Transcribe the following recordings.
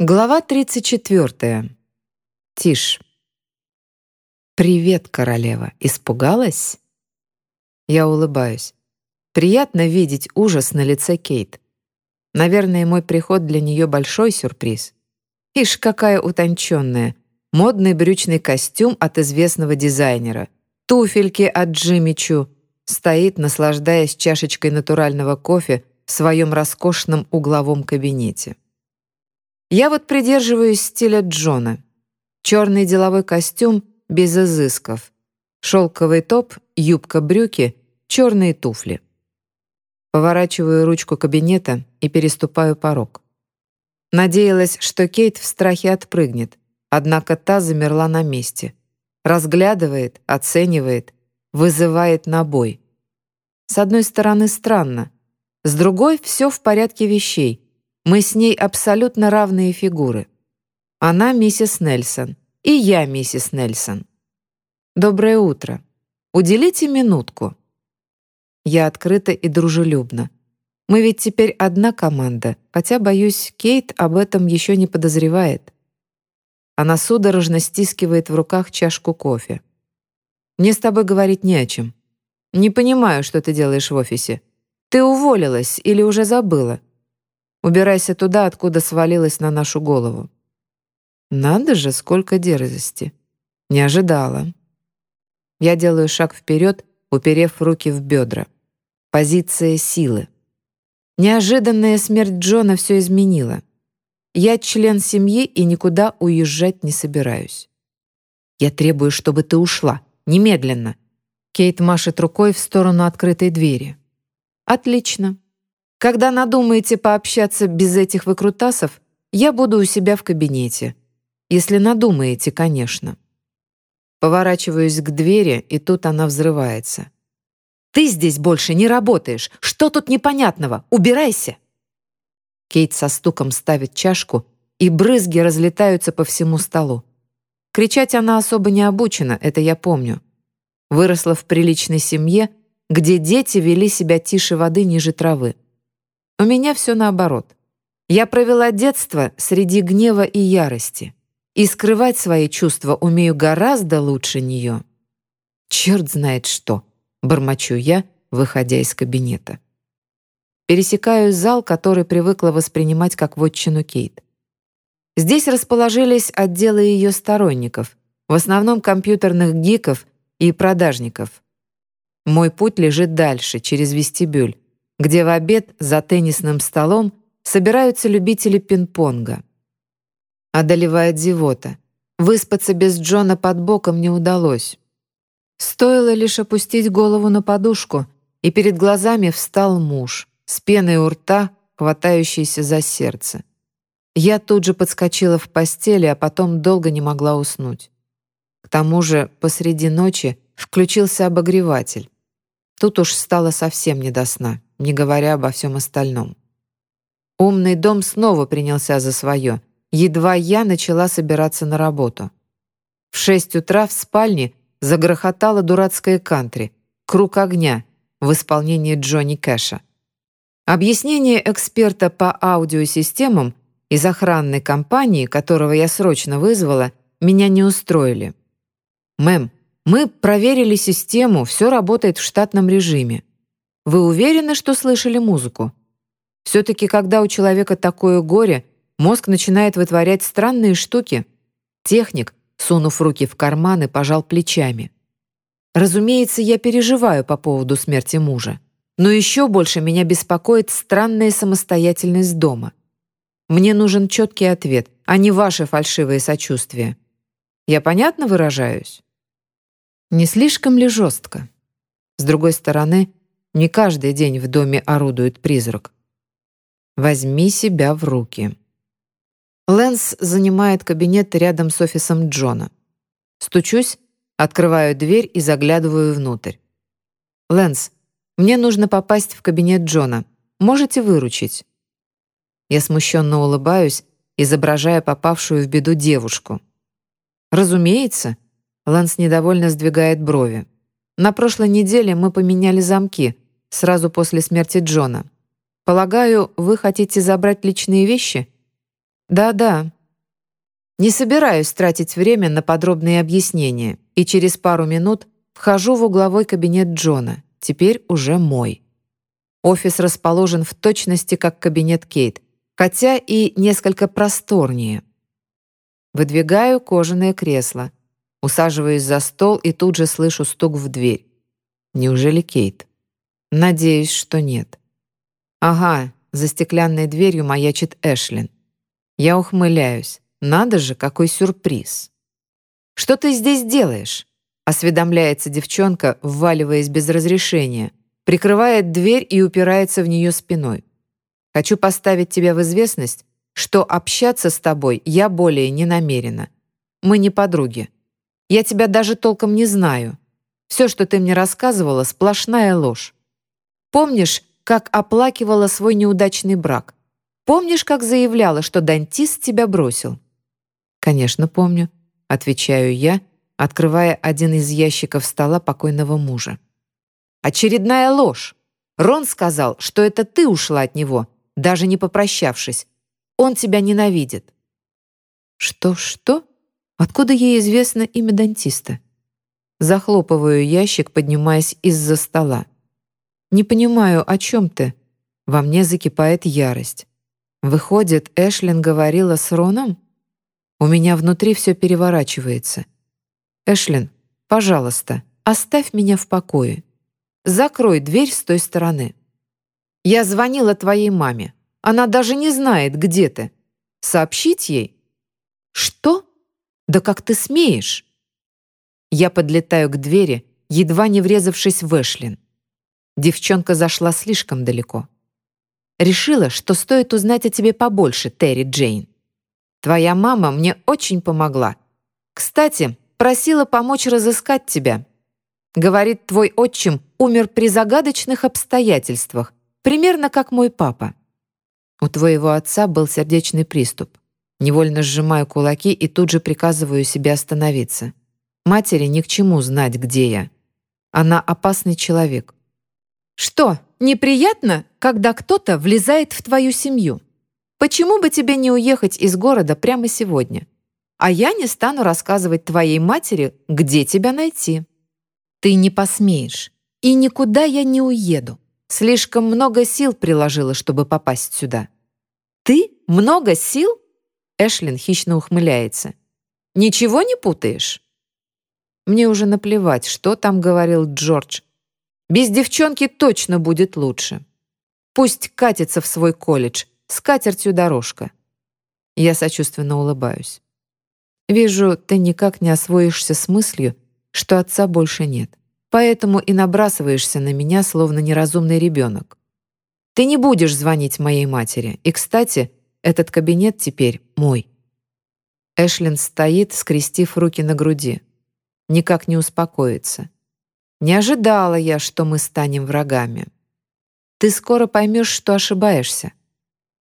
Глава 34. Тишь. «Привет, королева. Испугалась?» Я улыбаюсь. Приятно видеть ужас на лице Кейт. Наверное, мой приход для нее большой сюрприз. Ишь, какая утонченная. Модный брючный костюм от известного дизайнера. Туфельки от Джимми Чу. Стоит, наслаждаясь чашечкой натурального кофе в своем роскошном угловом кабинете. Я вот придерживаюсь стиля Джона. Черный деловой костюм без изысков. Шелковый топ, юбка-брюки, черные туфли. Поворачиваю ручку кабинета и переступаю порог. Надеялась, что Кейт в страхе отпрыгнет, однако та замерла на месте. Разглядывает, оценивает, вызывает на бой. С одной стороны, странно. С другой, все в порядке вещей. Мы с ней абсолютно равные фигуры. Она миссис Нельсон, и я миссис Нельсон. Доброе утро. Уделите минутку. Я открыта и дружелюбна. Мы ведь теперь одна команда, хотя, боюсь, Кейт об этом еще не подозревает. Она судорожно стискивает в руках чашку кофе. «Мне с тобой говорить не о чем. Не понимаю, что ты делаешь в офисе. Ты уволилась или уже забыла? Убирайся туда, откуда свалилась на нашу голову». Надо же, сколько дерзости. Не ожидала. Я делаю шаг вперед, уперев руки в бедра. Позиция силы. Неожиданная смерть Джона все изменила. Я член семьи и никуда уезжать не собираюсь. Я требую, чтобы ты ушла. Немедленно. Кейт машет рукой в сторону открытой двери. Отлично. Когда надумаете пообщаться без этих выкрутасов, я буду у себя в кабинете. Если надумаете, конечно. Поворачиваюсь к двери, и тут она взрывается. «Ты здесь больше не работаешь! Что тут непонятного? Убирайся!» Кейт со стуком ставит чашку, и брызги разлетаются по всему столу. Кричать она особо не обучена, это я помню. Выросла в приличной семье, где дети вели себя тише воды ниже травы. У меня все наоборот. Я провела детство среди гнева и ярости. И скрывать свои чувства умею гораздо лучше нее. Черт знает что, бормочу я, выходя из кабинета. Пересекаю зал, который привыкла воспринимать как вотчину Кейт. Здесь расположились отделы ее сторонников, в основном компьютерных гиков и продажников. Мой путь лежит дальше, через вестибюль, где в обед за теннисным столом собираются любители пинг-понга. Одолевает зевота. Выспаться без Джона под боком не удалось. Стоило лишь опустить голову на подушку, и перед глазами встал муж, с пеной у рта, хватающийся за сердце. Я тут же подскочила в постели, а потом долго не могла уснуть. К тому же посреди ночи включился обогреватель. Тут уж стало совсем не до сна не говоря обо всем остальном. Умный дом снова принялся за свое, едва я начала собираться на работу. В шесть утра в спальне загрохотала дурацкая кантри «Круг огня» в исполнении Джонни Кэша. Объяснение эксперта по аудиосистемам из охранной компании, которого я срочно вызвала, меня не устроили. «Мэм, мы проверили систему, все работает в штатном режиме. Вы уверены, что слышали музыку? Все-таки, когда у человека такое горе, мозг начинает вытворять странные штуки. Техник, сунув руки в карманы, пожал плечами. Разумеется, я переживаю по поводу смерти мужа. Но еще больше меня беспокоит странная самостоятельность дома. Мне нужен четкий ответ, а не ваши фальшивые сочувствия. Я понятно выражаюсь? Не слишком ли жестко? С другой стороны, не каждый день в доме орудует призрак. Возьми себя в руки. Лэнс занимает кабинет рядом с офисом Джона. Стучусь, открываю дверь и заглядываю внутрь. «Лэнс, мне нужно попасть в кабинет Джона. Можете выручить?» Я смущенно улыбаюсь, изображая попавшую в беду девушку. «Разумеется», — Лэнс недовольно сдвигает брови. «На прошлой неделе мы поменяли замки, сразу после смерти Джона. Полагаю, вы хотите забрать личные вещи? Да-да. Не собираюсь тратить время на подробные объяснения, и через пару минут вхожу в угловой кабинет Джона, теперь уже мой. Офис расположен в точности как кабинет Кейт, хотя и несколько просторнее. Выдвигаю кожаное кресло, усаживаюсь за стол и тут же слышу стук в дверь. Неужели Кейт? Надеюсь, что нет. Ага, за стеклянной дверью маячит Эшлин. Я ухмыляюсь. Надо же, какой сюрприз. «Что ты здесь делаешь?» — осведомляется девчонка, вваливаясь без разрешения, прикрывает дверь и упирается в нее спиной. «Хочу поставить тебя в известность, что общаться с тобой я более не намерена. Мы не подруги. Я тебя даже толком не знаю. Все, что ты мне рассказывала, сплошная ложь. Помнишь, как оплакивала свой неудачный брак? Помнишь, как заявляла, что дантист тебя бросил?» «Конечно, помню», — отвечаю я, открывая один из ящиков стола покойного мужа. «Очередная ложь. Рон сказал, что это ты ушла от него, даже не попрощавшись. Он тебя ненавидит». «Что-что? Откуда ей известно имя дантиста?» Захлопываю ящик, поднимаясь из-за стола. «Не понимаю, о чем ты?» Во мне закипает ярость. Выходит, Эшлин говорила с Роном? У меня внутри все переворачивается. Эшлин, пожалуйста, оставь меня в покое. Закрой дверь с той стороны. Я звонила твоей маме. Она даже не знает, где ты. Сообщить ей? Что? Да как ты смеешь? Я подлетаю к двери, едва не врезавшись в Эшлин. Девчонка зашла слишком далеко. Решила, что стоит узнать о тебе побольше, Терри Джейн. Твоя мама мне очень помогла. Кстати, просила помочь разыскать тебя. Говорит, твой отчим умер при загадочных обстоятельствах, примерно как мой папа. У твоего отца был сердечный приступ. Невольно сжимаю кулаки и тут же приказываю себе остановиться. Матери ни к чему знать, где я. Она опасный человек. Что, неприятно, когда кто-то влезает в твою семью? Почему бы тебе не уехать из города прямо сегодня? А я не стану рассказывать твоей матери, где тебя найти. Ты не посмеешь. И никуда я не уеду. Слишком много сил приложила, чтобы попасть сюда. Ты? Много сил? Эшлин хищно ухмыляется. Ничего не путаешь? Мне уже наплевать, что там говорил Джордж. Без девчонки точно будет лучше. Пусть катится в свой колледж, с катертью дорожка. Я сочувственно улыбаюсь. Вижу, ты никак не освоишься с мыслью, что отца больше нет. Поэтому и набрасываешься на меня, словно неразумный ребенок. Ты не будешь звонить моей матери. И, кстати, этот кабинет теперь мой. Эшлин стоит, скрестив руки на груди никак не успокоится. Не ожидала я, что мы станем врагами. Ты скоро поймешь, что ошибаешься.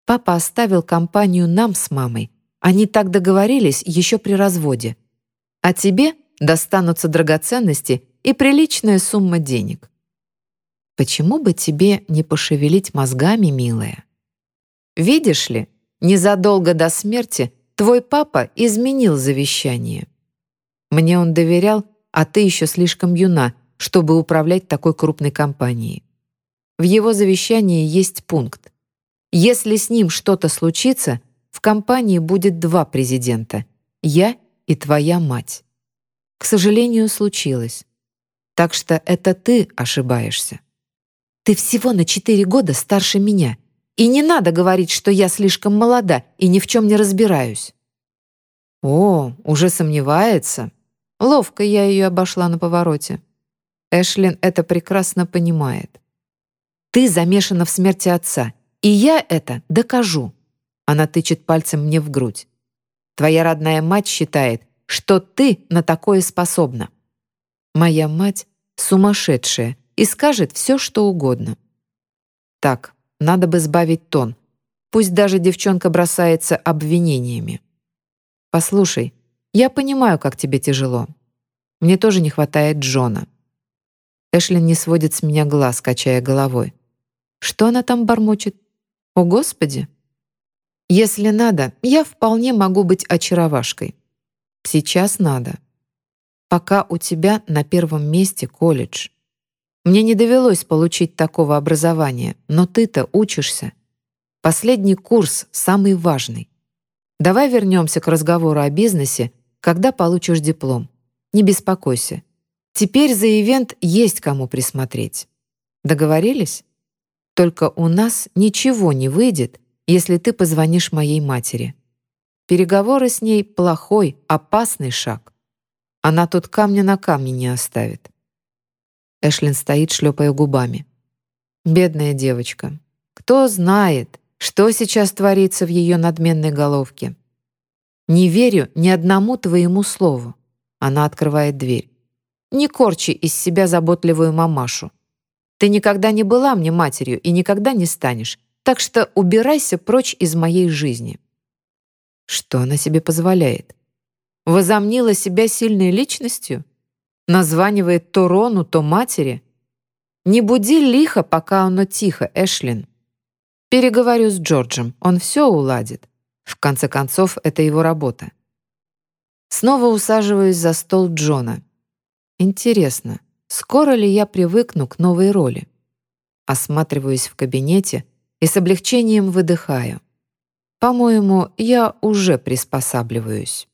Папа оставил компанию нам с мамой. Они так договорились еще при разводе. А тебе достанутся драгоценности и приличная сумма денег. Почему бы тебе не пошевелить мозгами, милая? Видишь ли, незадолго до смерти твой папа изменил завещание. Мне он доверял, а ты еще слишком юна, чтобы управлять такой крупной компанией. В его завещании есть пункт. Если с ним что-то случится, в компании будет два президента — я и твоя мать. К сожалению, случилось. Так что это ты ошибаешься. Ты всего на четыре года старше меня. И не надо говорить, что я слишком молода и ни в чем не разбираюсь. О, уже сомневается. Ловко я ее обошла на повороте. Эшлин это прекрасно понимает. «Ты замешана в смерти отца, и я это докажу». Она тычет пальцем мне в грудь. «Твоя родная мать считает, что ты на такое способна». Моя мать сумасшедшая и скажет все, что угодно. Так, надо бы сбавить тон. Пусть даже девчонка бросается обвинениями. «Послушай, я понимаю, как тебе тяжело. Мне тоже не хватает Джона». Эшлин не сводит с меня глаз, качая головой. «Что она там бормочет? О, Господи!» Если надо, я вполне могу быть очаровашкой. Сейчас надо. Пока у тебя на первом месте колледж. Мне не довелось получить такого образования, но ты-то учишься. Последний курс самый важный. Давай вернемся к разговору о бизнесе, когда получишь диплом. Не беспокойся. Теперь за ивент есть кому присмотреть. Договорились? Только у нас ничего не выйдет, если ты позвонишь моей матери. Переговоры с ней — плохой, опасный шаг. Она тут камня на камне не оставит. Эшлин стоит, шлепая губами. Бедная девочка. Кто знает, что сейчас творится в ее надменной головке. Не верю ни одному твоему слову. Она открывает дверь. Не корчи из себя заботливую мамашу. Ты никогда не была мне матерью и никогда не станешь, так что убирайся прочь из моей жизни». Что она себе позволяет? Возомнила себя сильной личностью? Названивает то Рону, то матери? Не буди лихо, пока оно тихо, Эшлин. Переговорю с Джорджем, он все уладит. В конце концов, это его работа. Снова усаживаюсь за стол Джона. Интересно, скоро ли я привыкну к новой роли? Осматриваюсь в кабинете и с облегчением выдыхаю. По-моему, я уже приспосабливаюсь.